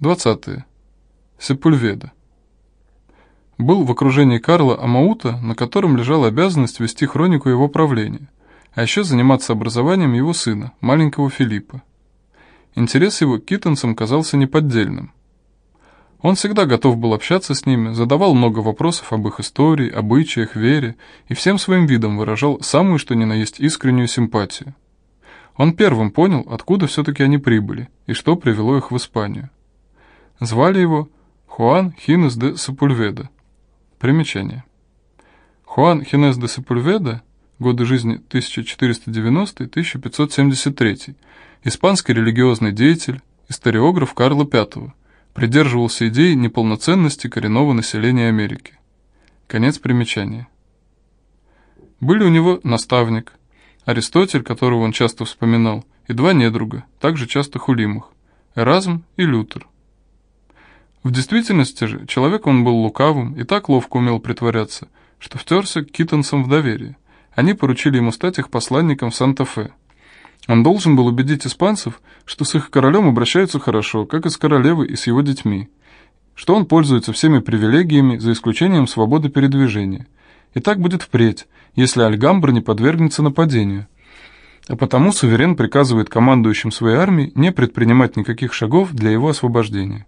20. Сепульведа. Был в окружении Карла Амаута, на котором лежала обязанность вести хронику его правления, а еще заниматься образованием его сына, маленького Филиппа. Интерес его к китанцам казался неподдельным. Он всегда готов был общаться с ними, задавал много вопросов об их истории, обычаях, вере и всем своим видом выражал самую что ни на есть искреннюю симпатию. Он первым понял, откуда все-таки они прибыли и что привело их в Испанию. Звали его Хуан Хинес де Сапульведа. Примечание. Хуан Хинес де Сапульведа, годы жизни 1490-1573, испанский религиозный деятель, историограф Карла V, придерживался идей неполноценности коренного населения Америки. Конец примечания. Были у него наставник, Аристотель, которого он часто вспоминал, и два недруга, также часто хулимых, Эразм и Лютер. В действительности же человек он был лукавым и так ловко умел притворяться, что втерся к китанцам в доверие. Они поручили ему стать их посланником в Санта-Фе. Он должен был убедить испанцев, что с их королем обращаются хорошо, как и с королевой и с его детьми, что он пользуется всеми привилегиями, за исключением свободы передвижения. И так будет впредь, если Альгамбра не подвергнется нападению. А потому суверен приказывает командующим своей армией не предпринимать никаких шагов для его освобождения.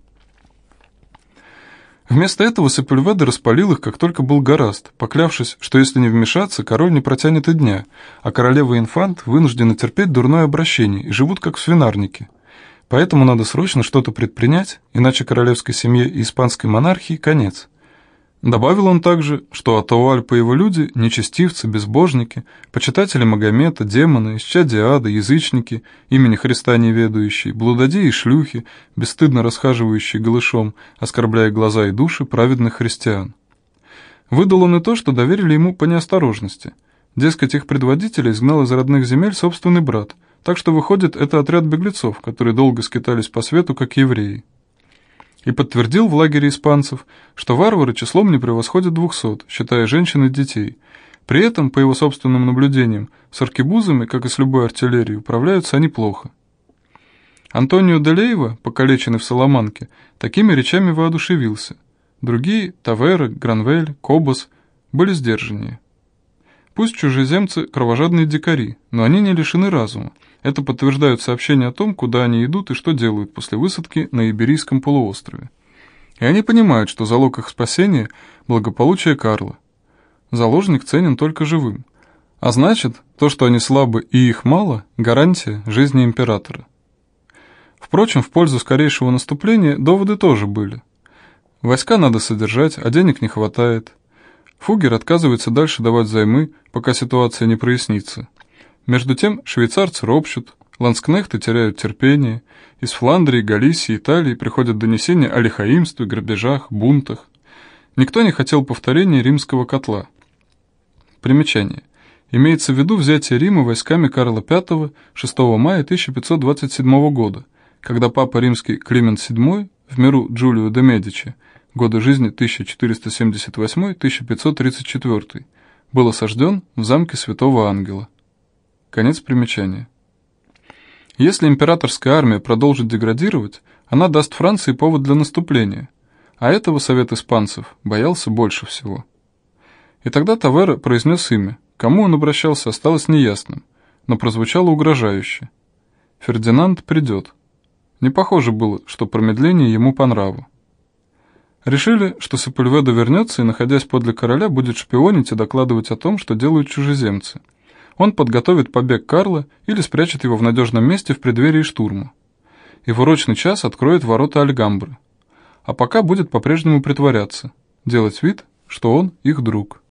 Вместо этого Сепульведа распалил их, как только был гораст, поклявшись, что если не вмешаться, король не протянет и дня, а королева и инфант вынуждены терпеть дурное обращение и живут как в свинарнике. Поэтому надо срочно что-то предпринять, иначе королевской семье и испанской монархии конец. Добавил он также, что Атауальпа и его люди – нечестивцы, безбожники, почитатели Магомета, демоны, исчадия ада, язычники, имени Христа неведающие, блудодеи и шлюхи, бесстыдно расхаживающие голышом, оскорбляя глаза и души праведных христиан. Выдал он и то, что доверили ему по неосторожности. Дескать, их предводителя изгнал из родных земель собственный брат, так что, выходит, это отряд беглецов, которые долго скитались по свету, как евреи и подтвердил в лагере испанцев, что варвары числом не превосходят двухсот, считая женщин и детей. При этом, по его собственным наблюдениям, с аркебузами, как и с любой артиллерией, управляются они плохо. Антонио Делеева, покалеченный в Соломанке, такими речами воодушевился. Другие, Тавера, Гранвель, Кобос, были сдержаннее. Пусть чужеземцы – кровожадные дикари, но они не лишены разума, это подтверждают сообщения о том, куда они идут и что делают после высадки на Иберийском полуострове. И они понимают, что залог их спасения – благополучие Карла. Заложник ценен только живым. А значит, то, что они слабы и их мало – гарантия жизни императора. Впрочем, в пользу скорейшего наступления доводы тоже были. Войска надо содержать, а денег не хватает. Фугер отказывается дальше давать займы, пока ситуация не прояснится. Между тем швейцарцы ропщут, ланскнехты теряют терпение, из Фландрии, Галисии, Италии приходят донесения о лихаимстве, грабежах, бунтах. Никто не хотел повторения римского котла. Примечание. Имеется в виду взятие Рима войсками Карла V 6 мая 1527 года, когда папа римский Климент VII в миру Джулио де Медичи, годы жизни 1478-1534, был осажден в замке Святого Ангела. Конец примечания. Если императорская армия продолжит деградировать, она даст Франции повод для наступления, а этого совет испанцев боялся больше всего. И тогда Тавера произнес имя. Кому он обращался, осталось неясным, но прозвучало угрожающе. Фердинанд придет. Не похоже было, что промедление ему по нраву. Решили, что Сапульведа вернется и, находясь подле короля, будет шпионить и докладывать о том, что делают чужеземцы – он подготовит побег Карла или спрячет его в надежном месте в преддверии штурма. И в урочный час откроет ворота Альгамбры. А пока будет по-прежнему притворяться, делать вид, что он их друг.